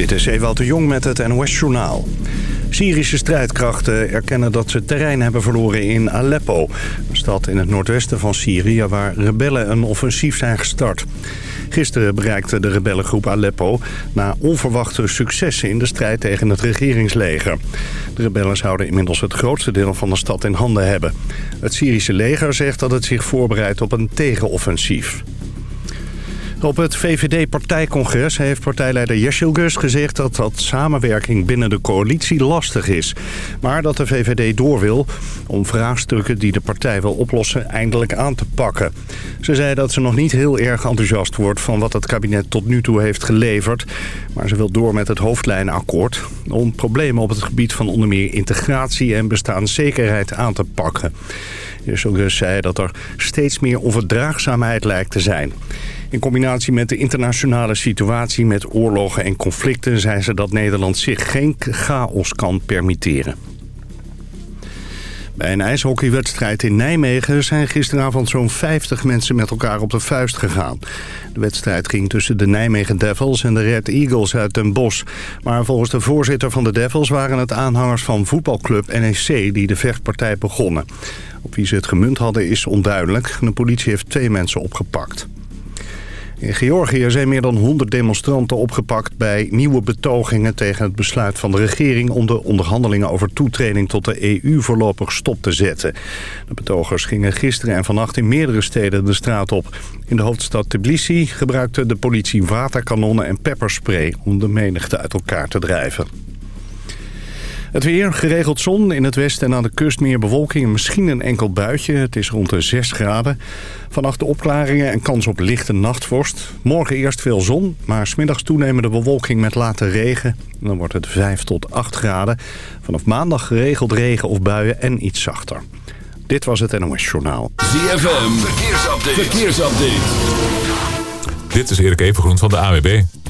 Dit is Ewout de Jong met het NOS-journaal. Syrische strijdkrachten erkennen dat ze terrein hebben verloren in Aleppo. Een stad in het noordwesten van Syrië waar rebellen een offensief zijn gestart. Gisteren bereikte de rebellengroep Aleppo na onverwachte successen in de strijd tegen het regeringsleger. De rebellen zouden inmiddels het grootste deel van de stad in handen hebben. Het Syrische leger zegt dat het zich voorbereidt op een tegenoffensief. Op het VVD-partijcongres heeft partijleider Gus gezegd dat dat samenwerking binnen de coalitie lastig is. Maar dat de VVD door wil om vraagstukken die de partij wil oplossen eindelijk aan te pakken. Ze zei dat ze nog niet heel erg enthousiast wordt van wat het kabinet tot nu toe heeft geleverd. Maar ze wil door met het hoofdlijnenakkoord om problemen op het gebied van onder meer integratie en bestaanszekerheid aan te pakken. Gus zei dat er steeds meer onverdraagzaamheid lijkt te zijn. In combinatie met de internationale situatie met oorlogen en conflicten... zei ze dat Nederland zich geen chaos kan permitteren. Bij een ijshockeywedstrijd in Nijmegen zijn gisteravond zo'n 50 mensen met elkaar op de vuist gegaan. De wedstrijd ging tussen de Nijmegen Devils en de Red Eagles uit Den Bosch. Maar volgens de voorzitter van de Devils waren het aanhangers van voetbalclub NEC die de vechtpartij begonnen. Op wie ze het gemunt hadden is onduidelijk. De politie heeft twee mensen opgepakt. In Georgië zijn meer dan 100 demonstranten opgepakt bij nieuwe betogingen tegen het besluit van de regering om de onderhandelingen over toetreding tot de EU voorlopig stop te zetten. De betogers gingen gisteren en vannacht in meerdere steden de straat op. In de hoofdstad Tbilisi gebruikte de politie waterkanonnen en pepperspray om de menigte uit elkaar te drijven. Het weer, geregeld zon. In het westen en aan de kust meer bewolking en misschien een enkel buitje. Het is rond de 6 graden. Vannacht de opklaringen en kans op lichte nachtvorst. Morgen eerst veel zon, maar smiddags toenemende bewolking met late regen. Dan wordt het 5 tot 8 graden. Vanaf maandag geregeld regen of buien en iets zachter. Dit was het NOS Journaal. ZFM, verkeersupdate. verkeersupdate. Dit is Erik Evengroen van de AWB.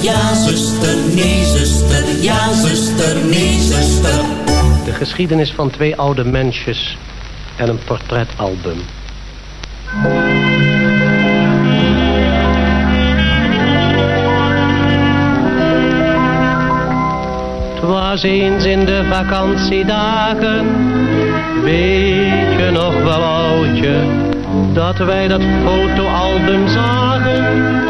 Ja, zuster, nee, zuster. Ja, zuster, nee, zuster. De geschiedenis van twee oude mensjes en een portretalbum. Het was eens in de vakantiedagen, weet dat wij dat fotoalbum zagen.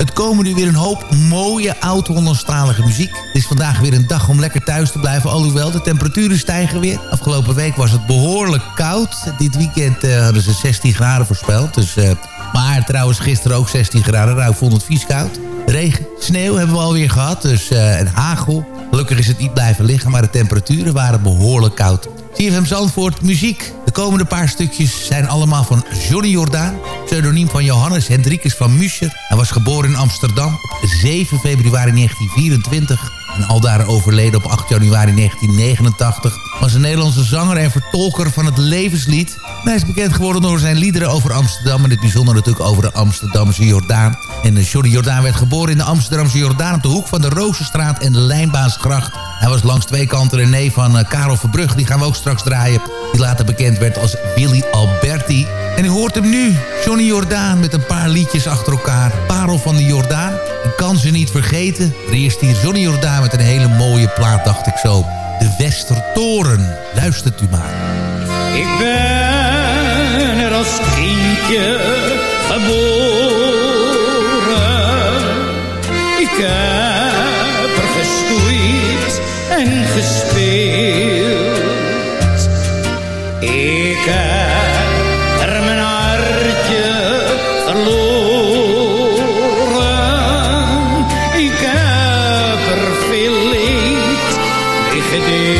Het komen nu weer een hoop mooie oud-Hollandstalige muziek. Het is vandaag weer een dag om lekker thuis te blijven. Alhoewel, de temperaturen stijgen weer. Afgelopen week was het behoorlijk koud. Dit weekend uh, hadden ze 16 graden voorspeld. Dus, uh, maar trouwens gisteren ook 16 graden. Ik vond het vies koud. Regen, sneeuw hebben we alweer gehad. Dus, uh, en hagel. Gelukkig is het niet blijven liggen. Maar de temperaturen waren behoorlijk koud. CFM Zandvoort, muziek. De komende paar stukjes zijn allemaal van Johnny Jordaan. Pseudoniem van Johannes Hendrikus van Muscher. Hij was geboren in Amsterdam op 7 februari 1924. En aldaar overleden op 8 januari 1989. Was een Nederlandse zanger en vertolker van het levenslied. En hij is bekend geworden door zijn liederen over Amsterdam. En het bijzonder natuurlijk over de Amsterdamse Jordaan. En Johnny Jordaan werd geboren in de Amsterdamse Jordaan... op de hoek van de Rozenstraat en de Lijnbaansgracht. Hij was langs twee kanten René van uh, Karel Verbrug. Die gaan we ook straks draaien. Die later bekend werd als Willy Alberti. En u hoort hem nu, Johnny Jordaan, met een paar liedjes achter elkaar. Parel van de Jordaan. Ik kan ze niet vergeten. Er eerst hier Johnny Jordaan met een hele mooie plaat, dacht ik zo. De Westertoren. Luistert u maar. Ik ben er als kindje geboren. Ik heb er gestoeid en gespeeld. Ik heb er mijn hartje verloren. Ik heb er veel leed mee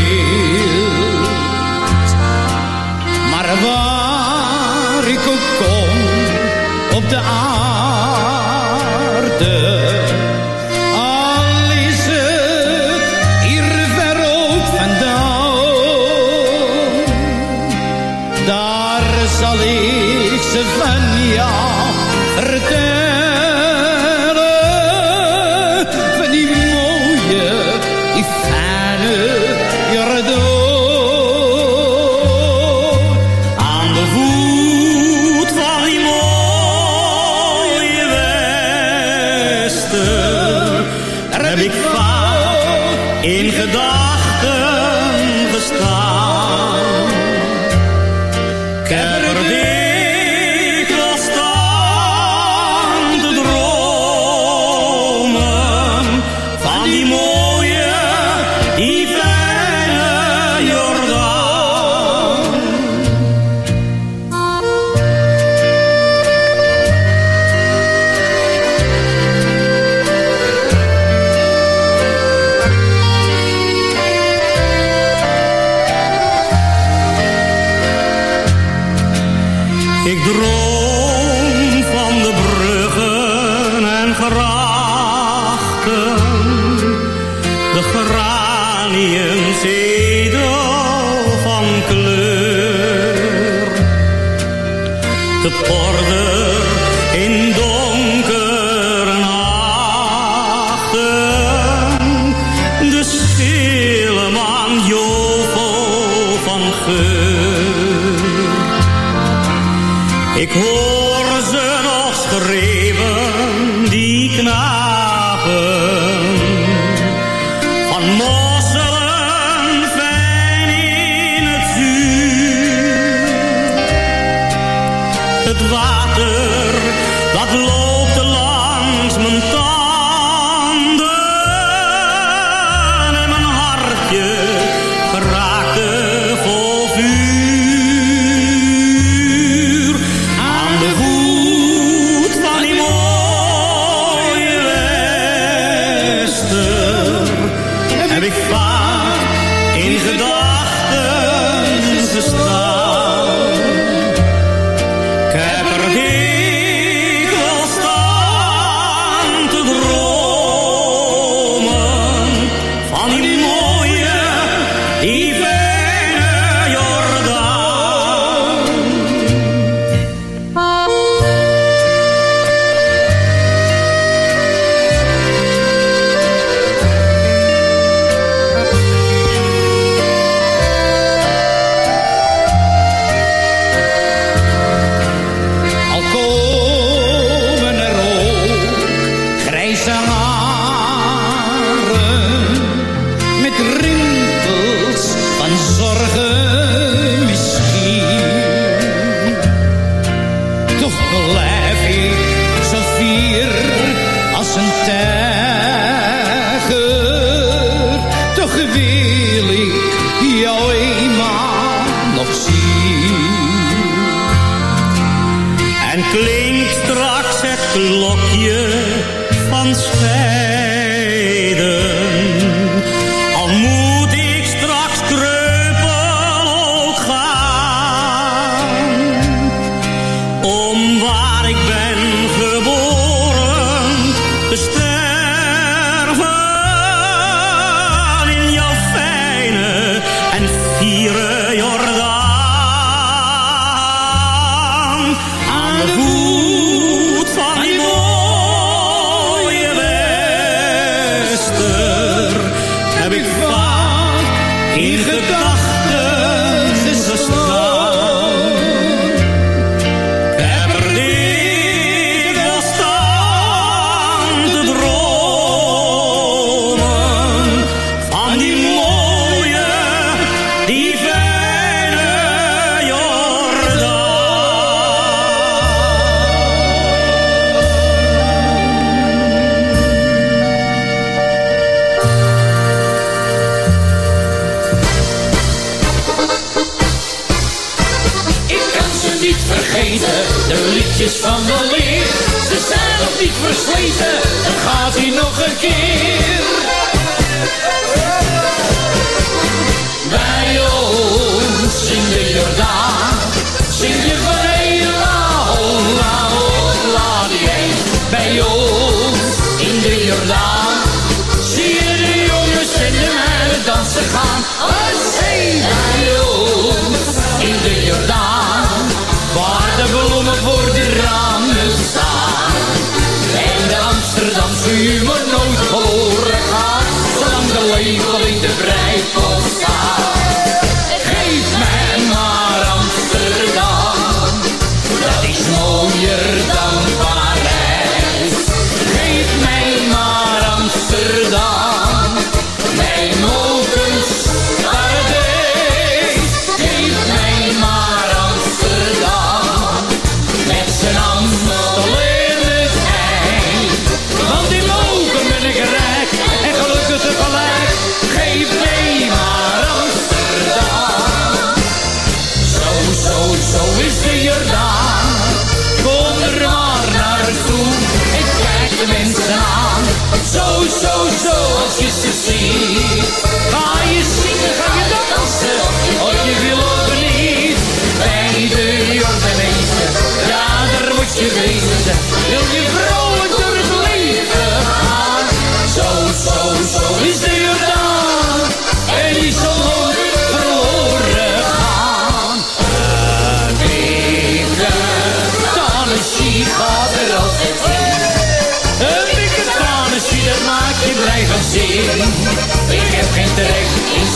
verliezen, dan gaat hij nog een keer.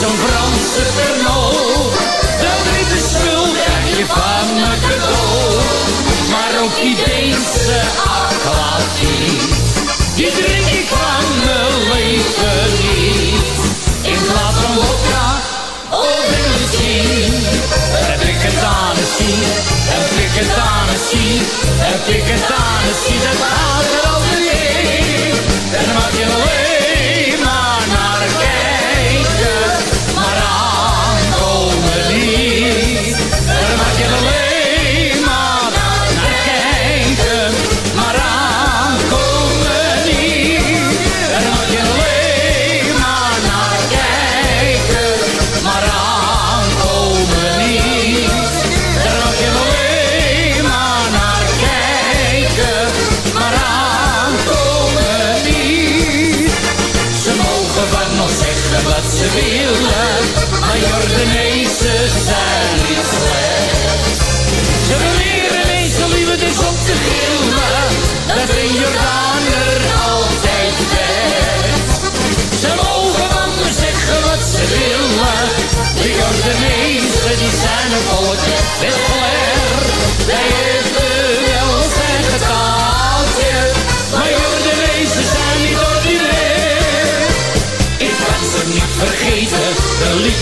Zo'n Franse Pernod. Dat witte spul krijg je van me cadeau. Maar ook die Deense aquavit, die drink ik van mijn leven niet. In plaats van vodka of Engelsien, heb ik het aan het zien, heb ik het aan het zien, heb ik het aan het zien, dat gaat er altijd in.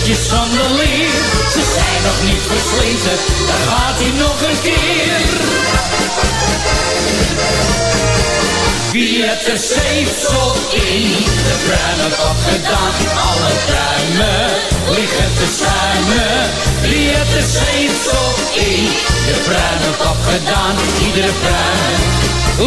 Liedjes van de leer. Ze zijn nog niet versleten, daar gaat hij nog een keer. Wie heeft er zeepsel in de pruimen kop gedaan? Alle pruimen liggen te schuimen. Wie heeft er zeepsel in de pruimen kop gedaan? Iedere pruim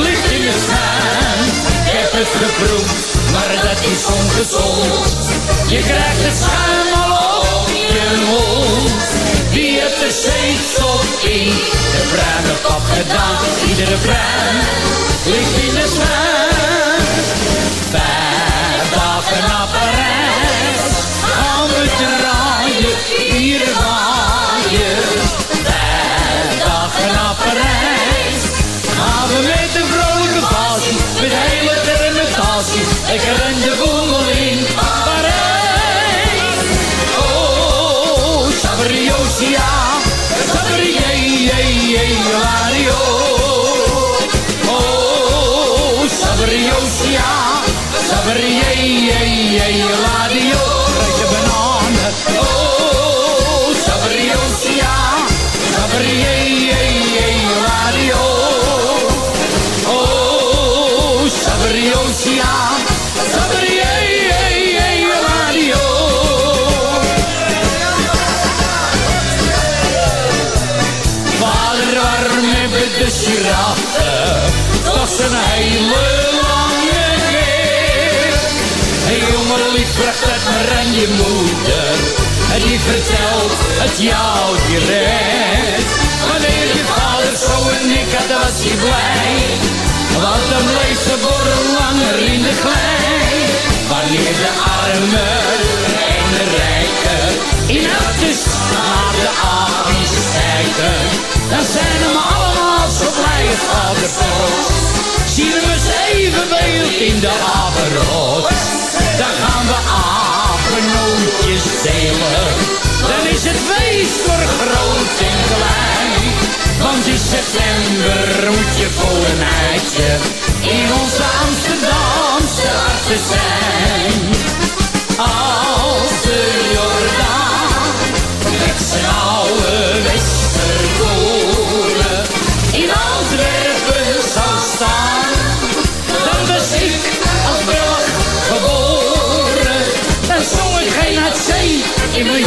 ligt in de schuim. Ik heb het geproefd, maar dat is ongezond. Je krijgt het schuim al op je mond. Wie heeft er zeepsel in de pruimen kop gedaan? Iedere pruim ligt in de schuim. Ik ren de een hele lange? Een jongen lief het maar aan je moeder. En die vertelt het jou direct. Wanneer je vader zo een nik had, dan was hij blij. Want dan bleef ze borrel langer in de klei. Wanneer de armen en de rijken in actes naar de avond stijgen. Dan zijn zo blij het trots. Zien we eens even beeld in de apenrot. Dan gaan we apennootjes delen.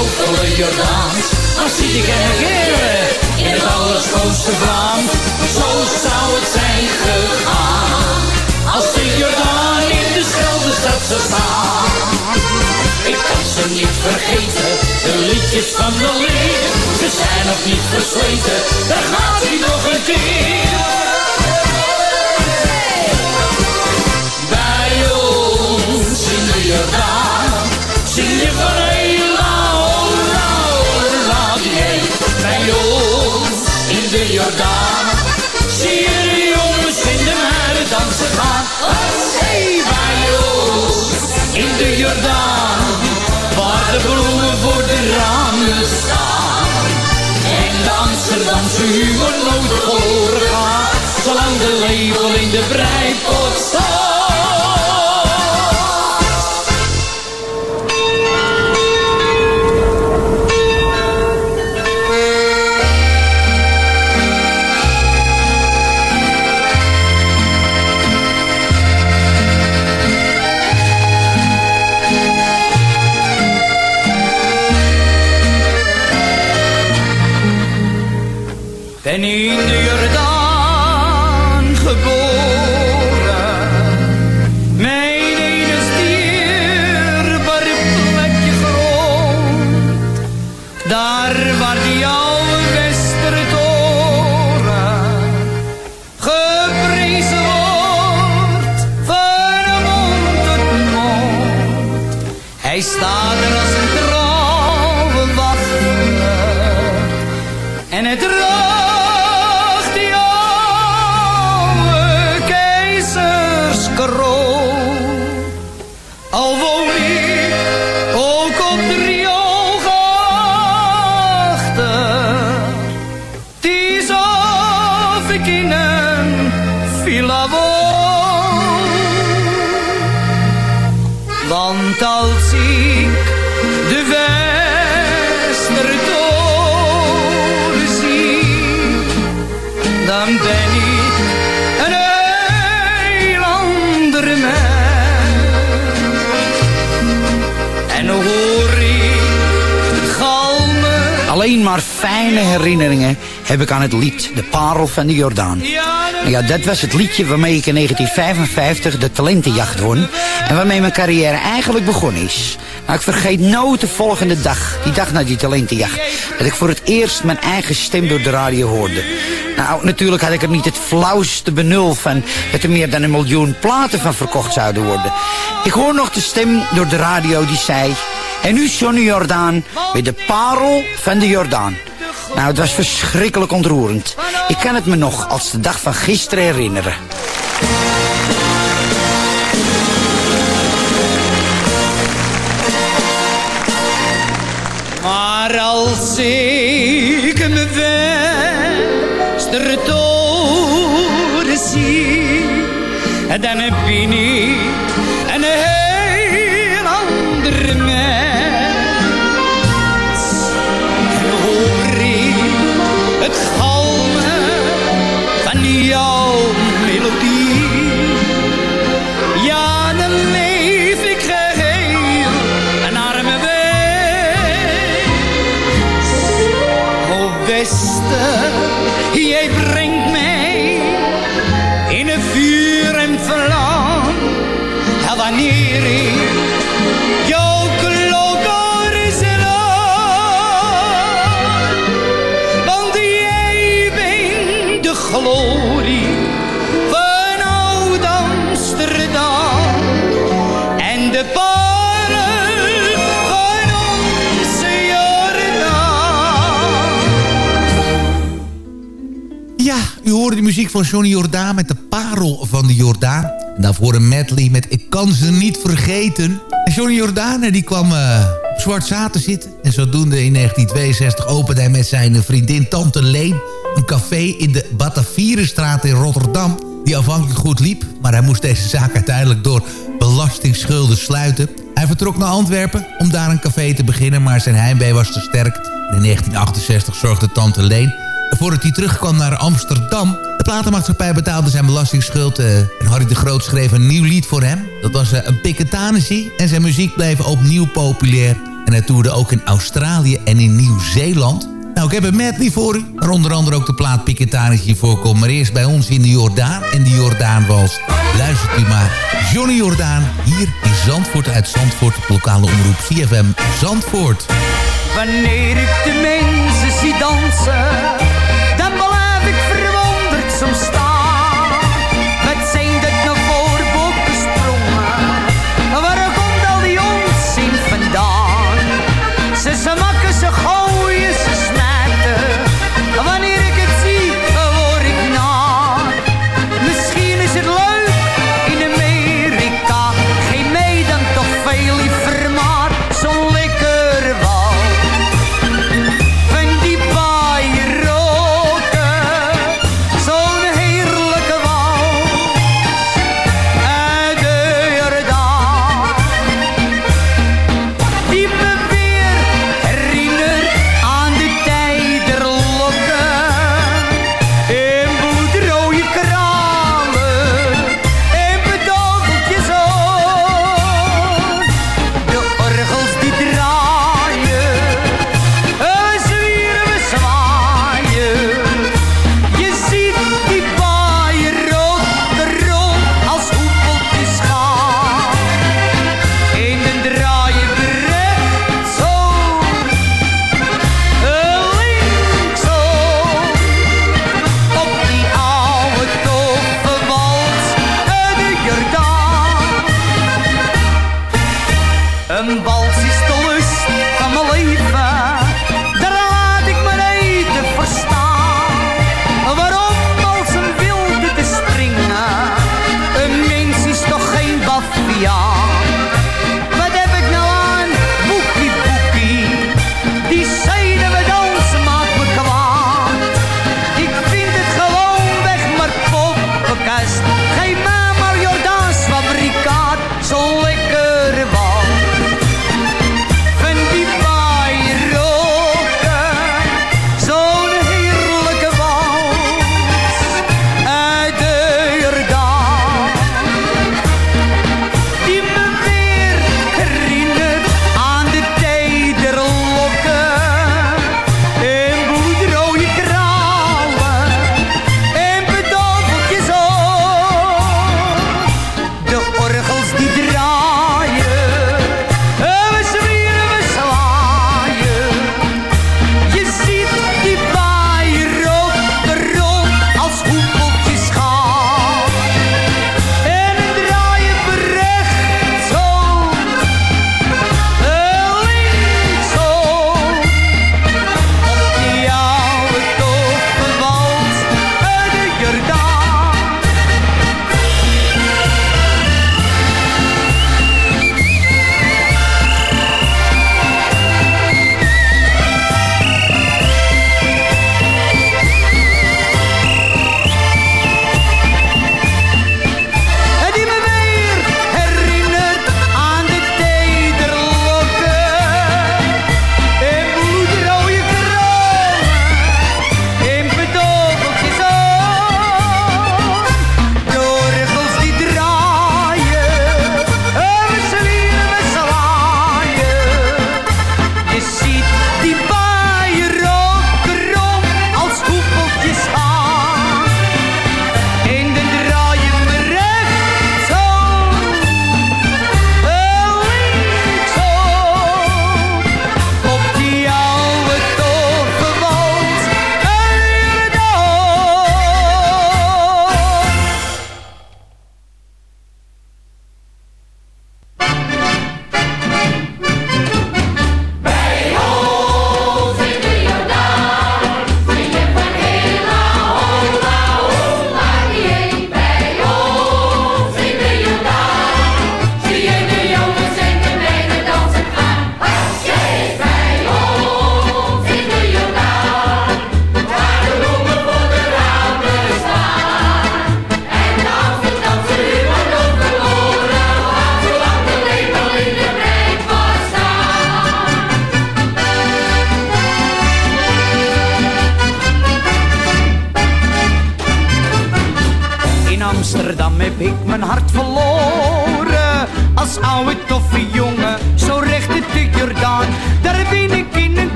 Als Jordaan. Dan zie ik in het allerschoonste Vlaam. Zo zou het zijn gegaan. Als de Jordaan in de schelde stad zou staan. Ik kan ze niet vergeten, de liedjes van de leer. Ze zijn nog niet versleten, daar gaat hij nog een keer. Jordaan. Zie je de jongens in de muiden dansen gaan. Hey, bij ons in de Jordaan. Waar de bloemen voor de ramen staan. En de Amsterdamse humor nooit verloren gaat. Zolang de label in de breipot maar fijne herinneringen heb ik aan het lied De Parel van de Jordaan. Ja, dat was het liedje waarmee ik in 1955 de talentenjacht won. En waarmee mijn carrière eigenlijk begonnen is. Nou, ik vergeet nooit de volgende dag, die dag na die talentenjacht, dat ik voor het eerst mijn eigen stem door de radio hoorde. Nou, natuurlijk had ik er niet het flauwste benul van dat er meer dan een miljoen platen van verkocht zouden worden. Ik hoor nog de stem door de radio die zei... En nu Johnny Jordaan met de parel van de Jordaan. Nou, het was verschrikkelijk ontroerend. Ik kan het me nog als de dag van gisteren herinneren. Maar als ik me Westertoren zie, dan ben ik hoorde de muziek van Johnny Jordaan met de parel van de Jordaan. En daarvoor een medley met Ik kan ze niet vergeten. En Johnny Jordaan die kwam eh, op Zwart Zaten zitten. En zodoende in 1962 opende hij met zijn vriendin Tante Leen... een café in de Batavierenstraat in Rotterdam... die aanvankelijk goed liep. Maar hij moest deze zaak uiteindelijk door belastingsschulden sluiten. Hij vertrok naar Antwerpen om daar een café te beginnen... maar zijn heimwee was te sterk. In 1968 zorgde Tante Leen voordat hij terugkwam naar Amsterdam. De platenmaatschappij betaalde zijn belastingsschuld... eh, en Harry de Groot schreef een nieuw lied voor hem. Dat was eh, een Piketanessie en zijn muziek bleef opnieuw populair. En hij toerde ook in Australië en in Nieuw-Zeeland. Nou, ik heb een medley voor u. Waar onder andere ook de plaat Piketanessie voorkomt. Maar eerst bij ons in de Jordaan. En de Jordaan was, luistert u maar, Johnny Jordaan. Hier in Zandvoort uit Zandvoort. Lokale omroep CFM Zandvoort. Wanneer ik de mensen zie dansen, verwonderd zo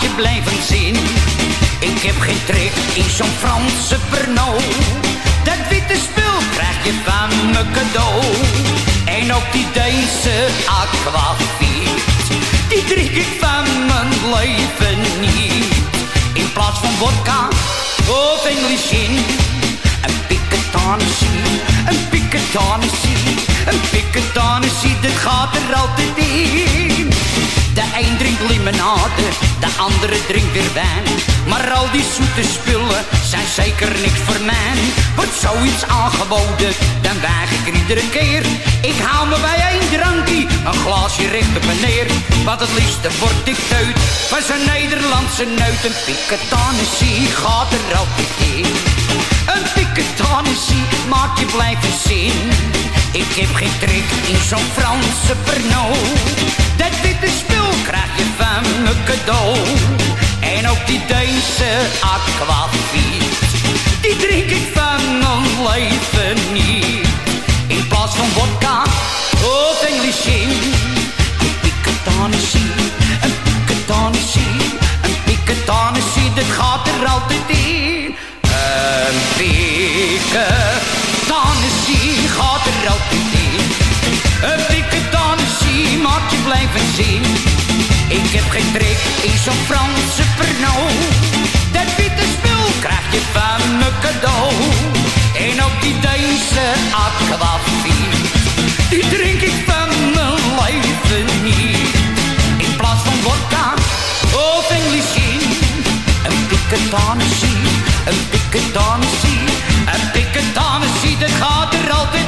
je blijven zin. Ik heb geen trek in zo'n Franse Pernod. Dat witte spul krijg je van me cadeau. En ook die Deense aquavit. Die drink ik van mijn leven niet. In plaats van vodka of English gin. Een piketanissie, een piketanissie, een piketanissie, dat gaat er altijd in. De een drinkt limonade, de andere drinkt weer wijn. Maar al die zoete spullen zijn zeker niks voor mij. Wordt zoiets aangeboden, dan weig ik er iedere keer. Ik haal me bij één drankie, een glaasje recht op en neer. Wat het liefste word ik teut van zo'n Nederlandse neut. Een piketanissie gaat er altijd in. Een piketanissie maakt je blijven zin. Ik heb geen trek in zo'n Franse Pernod. Dat witte spul krijg je van me cadeau. En ook die Deense aquavit. Die drink ik van mijn leven niet. In plaats van vodka of English gin. Een piketanissie, een piketanissie, een piketanissie. Dat gaat er altijd in. Een piketanissie gaat er altijd in. Blijven zien. Ik heb geen trek in zo'n Franse Pernod. Dat witte spul krijg je van me cadeau. En ook die Deense aquavit. Die drink ik van mijn leven niet. In plaats van vodka of English gin. Een piketanissie, een piketanissie, een piketanissie, dat gaat er altijd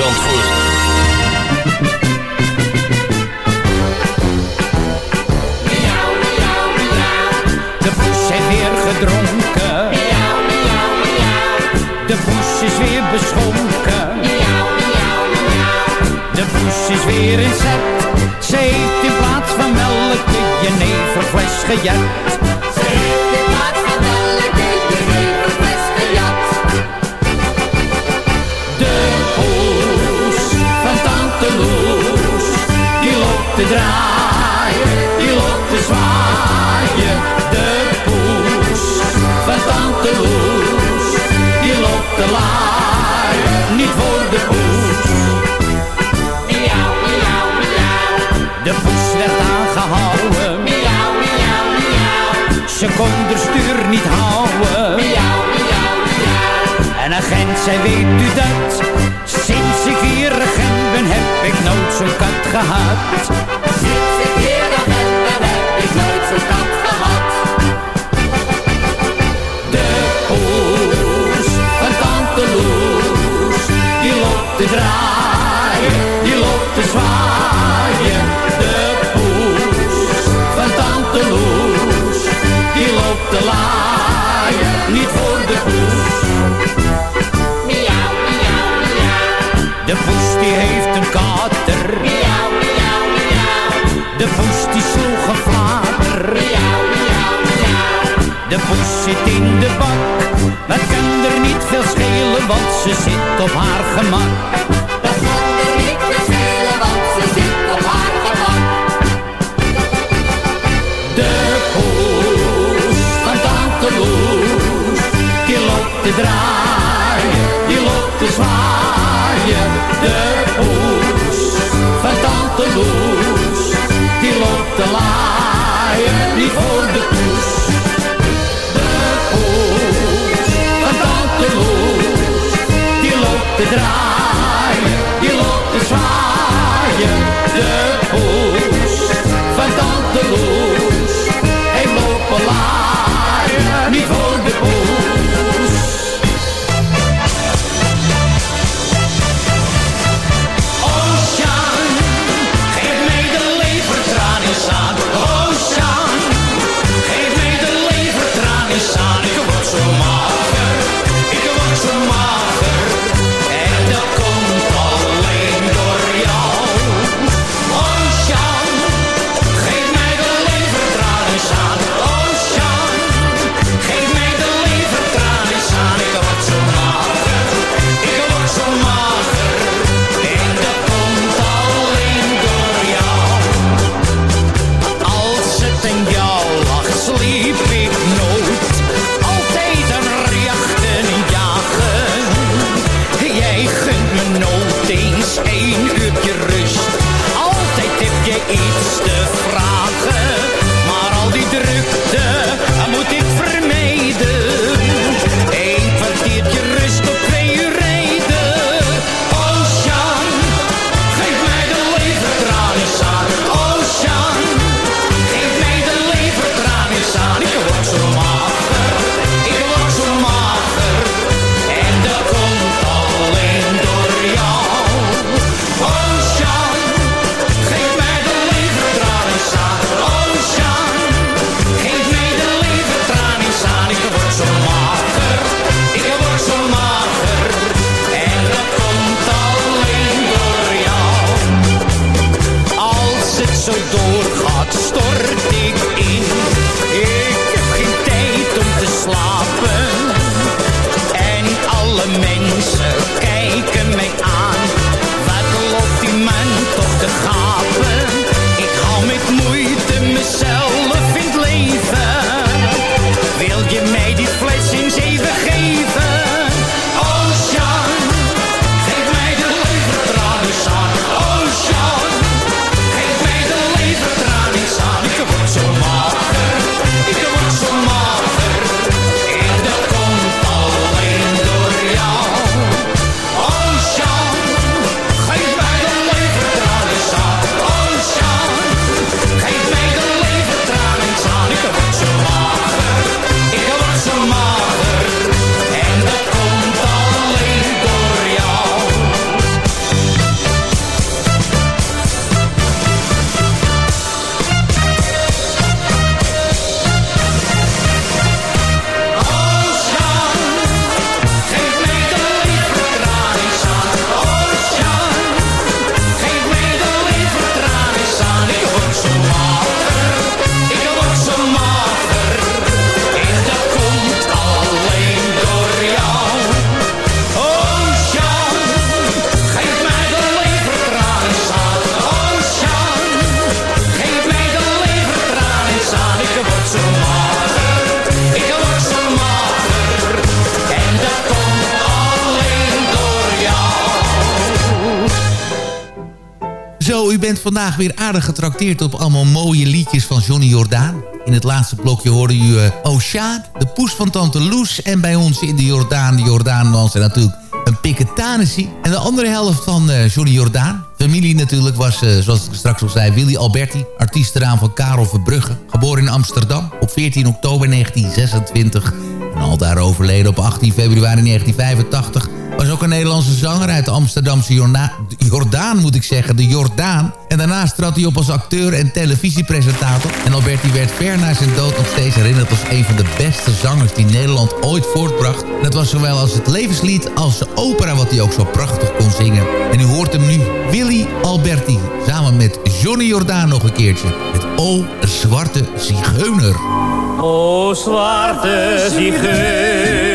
De poes heeft weer gedronken. De poes is weer beschonken. De poes is weer in zet. Ze heeft in plaats van melk de jeneverfles gejet. Stuur niet houden. En agent, zij weet u dat? Sinds ik hier agent ben, heb ik nooit zo'n kat gehad. Sinds ik hier agent ben, heb ik nooit zo'n kat zit in de bak. Dat kan er niet veel schelen, want ze zit op haar gemak. Dat kan er niet veel schelen, want ze zit op haar gemak. De poes van tante Loes, die loopt te draaien, die loopt te zwaaien. De poes van tante Loes, die loopt te laaien, te draaien, die loopt te zwaaien. De poes made these flashing vandaag weer aardig getrakteerd op allemaal mooie liedjes van Johnny Jordaan. In het laatste blokje hoorde u uh, de poes van Tante Loes... en bij ons in de Jordaan, de Jordaan was er natuurlijk een Piketanessie. En de andere helft van uh, Johnny Jordaan. Familie natuurlijk was, uh, zoals ik straks al zei, Willy Alberti. Artiestenaam van Karel Verbrugge. Geboren in Amsterdam op 14 oktober 1926. En al daar overleden op 18 februari 1985 was ook een Nederlandse zanger uit de Amsterdamse Jordaan, moet ik zeggen, de Jordaan. En daarnaast trad hij op als acteur en televisiepresentator. En Alberti werd ver na zijn dood nog steeds herinnerd als een van de beste zangers die Nederland ooit voortbracht. En dat was zowel als het levenslied als de opera wat hij ook zo prachtig kon zingen. En u hoort hem nu, Willy Alberti, samen met Johnny Jordaan nog een keertje. Met O Zwarte Zigeuner. O zwarte zigeuner,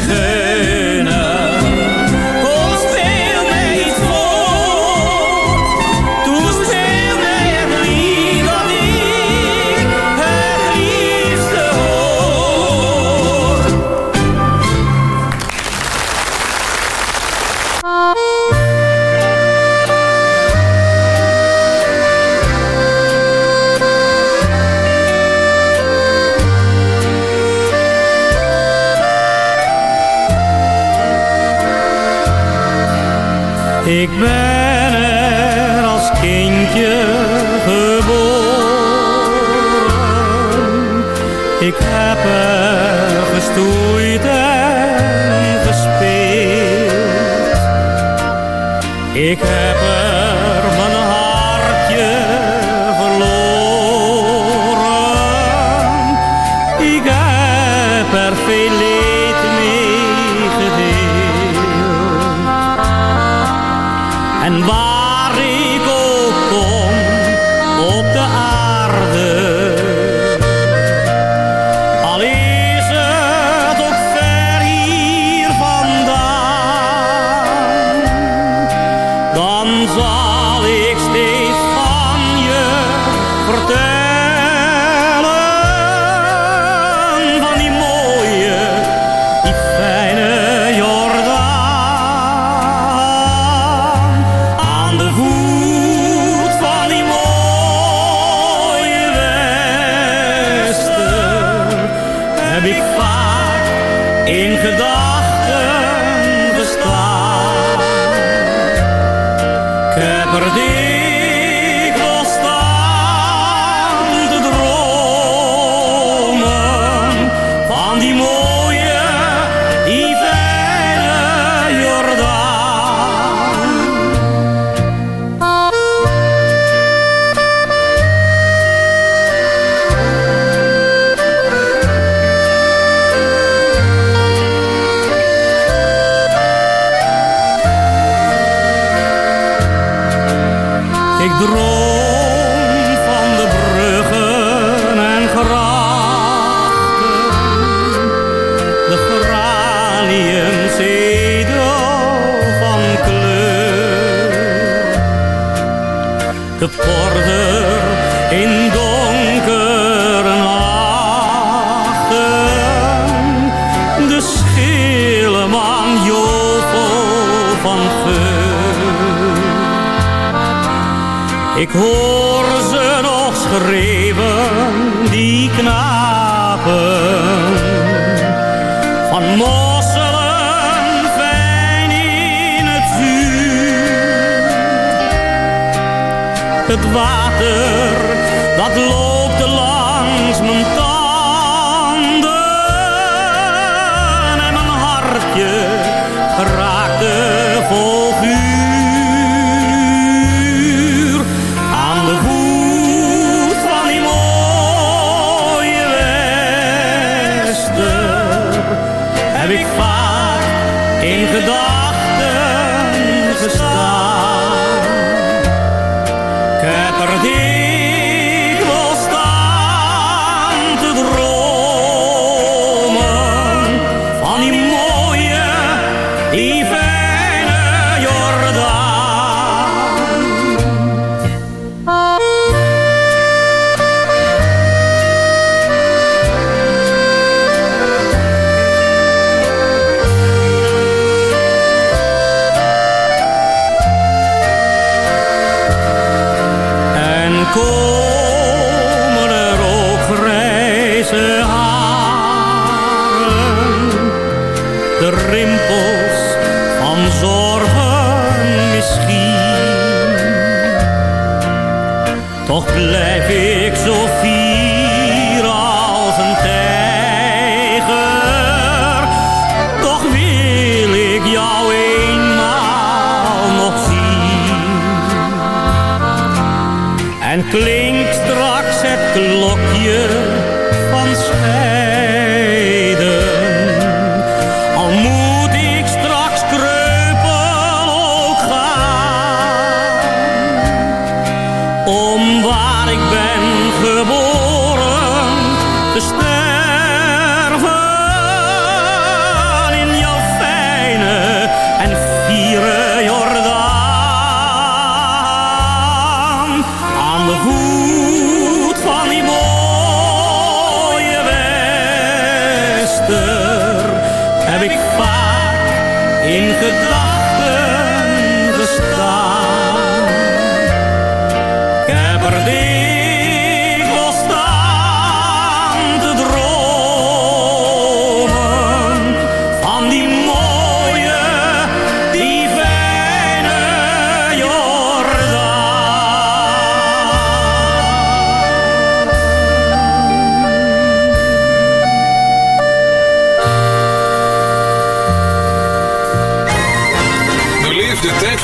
zwarte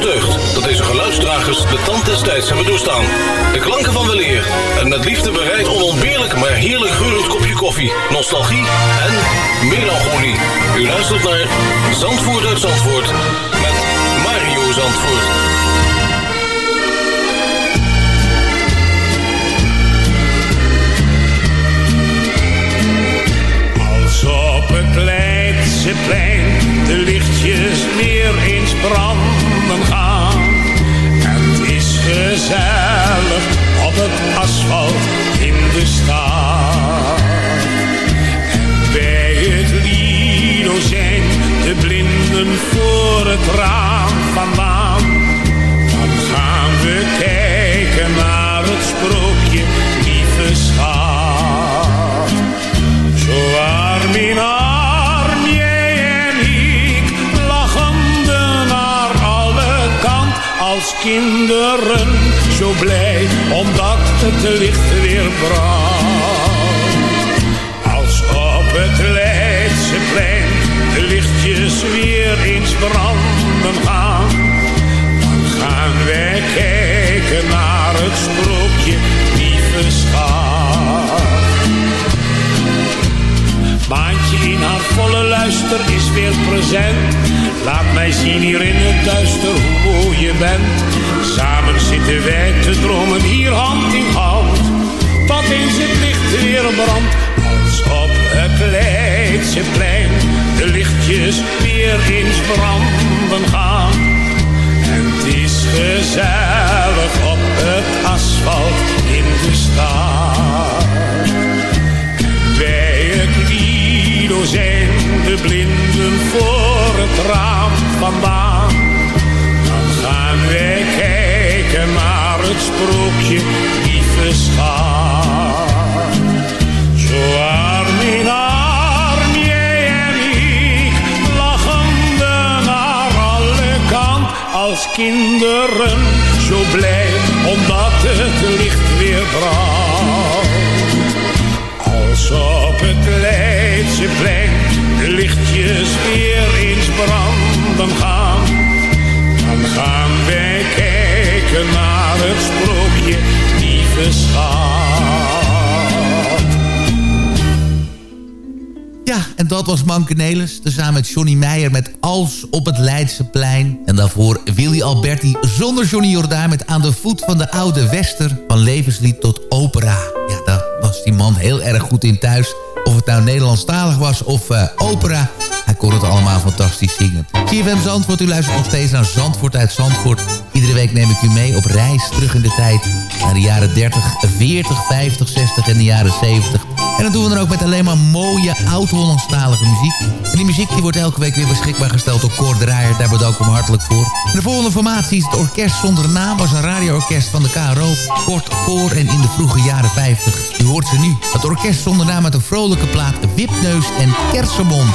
Deugd dat deze geluidsdragers de tand des tijds hebben doorstaan. De klanken van weleer en met liefde bereid onontbeerlijk maar heerlijk geurend kopje koffie, nostalgie en melancholie. U luistert naar Zandvoort uit Zandvoort met Mario Zandvoort. Als op het Leidseplein de lichtjes meer eens branden En het is gezellig op het asfalt in de stad. En bij het Lido zijn de blinden voor het raam vandaan. Dan gaan we kijken naar het sprookje, lieve schat. Kinderen. Zo blij, omdat het licht weer brandt. Als op het Leidseplein de lichtjes weer eens branden gaan. Dan gaan wij kijken naar het sprookje, lieve schat. Maantje in haar volle luister is weer present. Laat mij zien hier in het duister hoe mooi je bent. Samen zitten wij te dromen hier hand in hand. Tot eens het licht weer brandt. Als op het Leidseplein de lichtjes weer eens branden gaan. En het is gezellig op het asfalt in de stad. Lido zijn de blinden voor het raam vandaan. Dan gaan wij kijken naar het sprookje, lieve schat. Zo arm in arm, jij en ik, lachende naar alle kant als kinderen. Zo blij, omdat het licht weer brandt. Als op het De lichtjes weer eens branden gaan. Dan gaan wij kijken naar het sprookje, schat. Ja, en dat was Manke Nelis, tezamen met Johnny Meijer met Als op het Leidseplein. En daarvoor Willy Alberti zonder Johnny Jordaan met Aan de voet van de oude Wester. Van levenslied tot opera. Ja, daar was die man heel erg goed in thuis. Het nou Nederlandstalig was of eh, opera. Hij kon het allemaal fantastisch zingen. CFM Zandvoort, u luistert nog steeds naar Zandvoort uit Zandvoort. Iedere week neem ik u mee op reis terug in de tijd. Naar de jaren 30, 40, 50, 60 en de jaren 70. En dat doen we dan ook met alleen maar mooie oud-Hollandstalige muziek. En die muziek die wordt elke week weer beschikbaar gesteld door Cor Draaier. Daar bedank ik hem hartelijk voor. En de volgende formatie is het Orkest Zonder Naam. was een radioorkest van de KRO. Kort voor en in de vroege jaren 50. U hoort ze nu. Het Orkest Zonder Naam met een vrolijke plaat Wipneus en Kersenmond.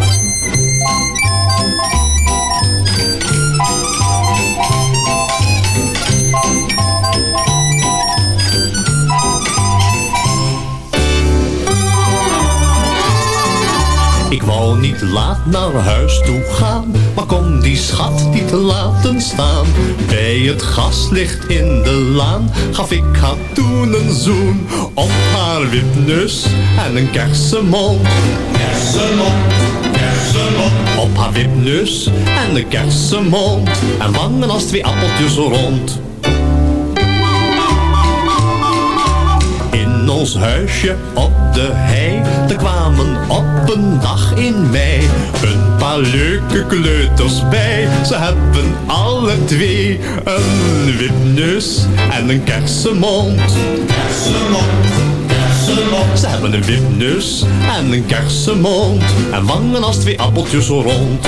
Wou niet laat naar huis toe gaan, maar kon die schat niet laten staan. Bij het gaslicht in de laan gaf ik haar toen een zoen op haar wipneus en een kersenmond. Kersenmond, kersenmond. Op haar wipneus en een kersenmond en wangen als twee appeltjes rond. In ons huisje op de hei, er kwamen op een dag in mei een paar leuke kleuters bij. Ze hebben alle twee een wipneus en een kersenmond. Kersenmond. Ze hebben een wipneus en een kersenmond en wangen als twee appeltjes rond.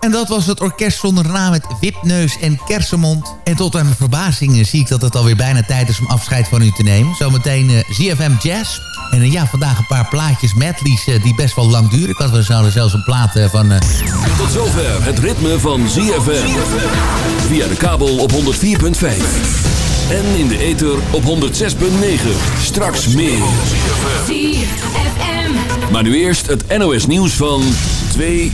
En dat was het orkest zonder naam met Wipneus en Kersenmond. En tot aan mijn verbazing eh, zie ik dat het alweer bijna tijd is om afscheid van u te nemen. Zometeen eh, ZFM Jazz. En eh, ja, vandaag een paar plaatjes medleys eh, die best wel lang duren. Ik had we zouden zelfs een plaat eh, van... eh, Tot zover het ritme van ZFM. Via de kabel op 104.5. En in de ether op 106.9. Straks meer. Maar nu eerst het NOS nieuws van 2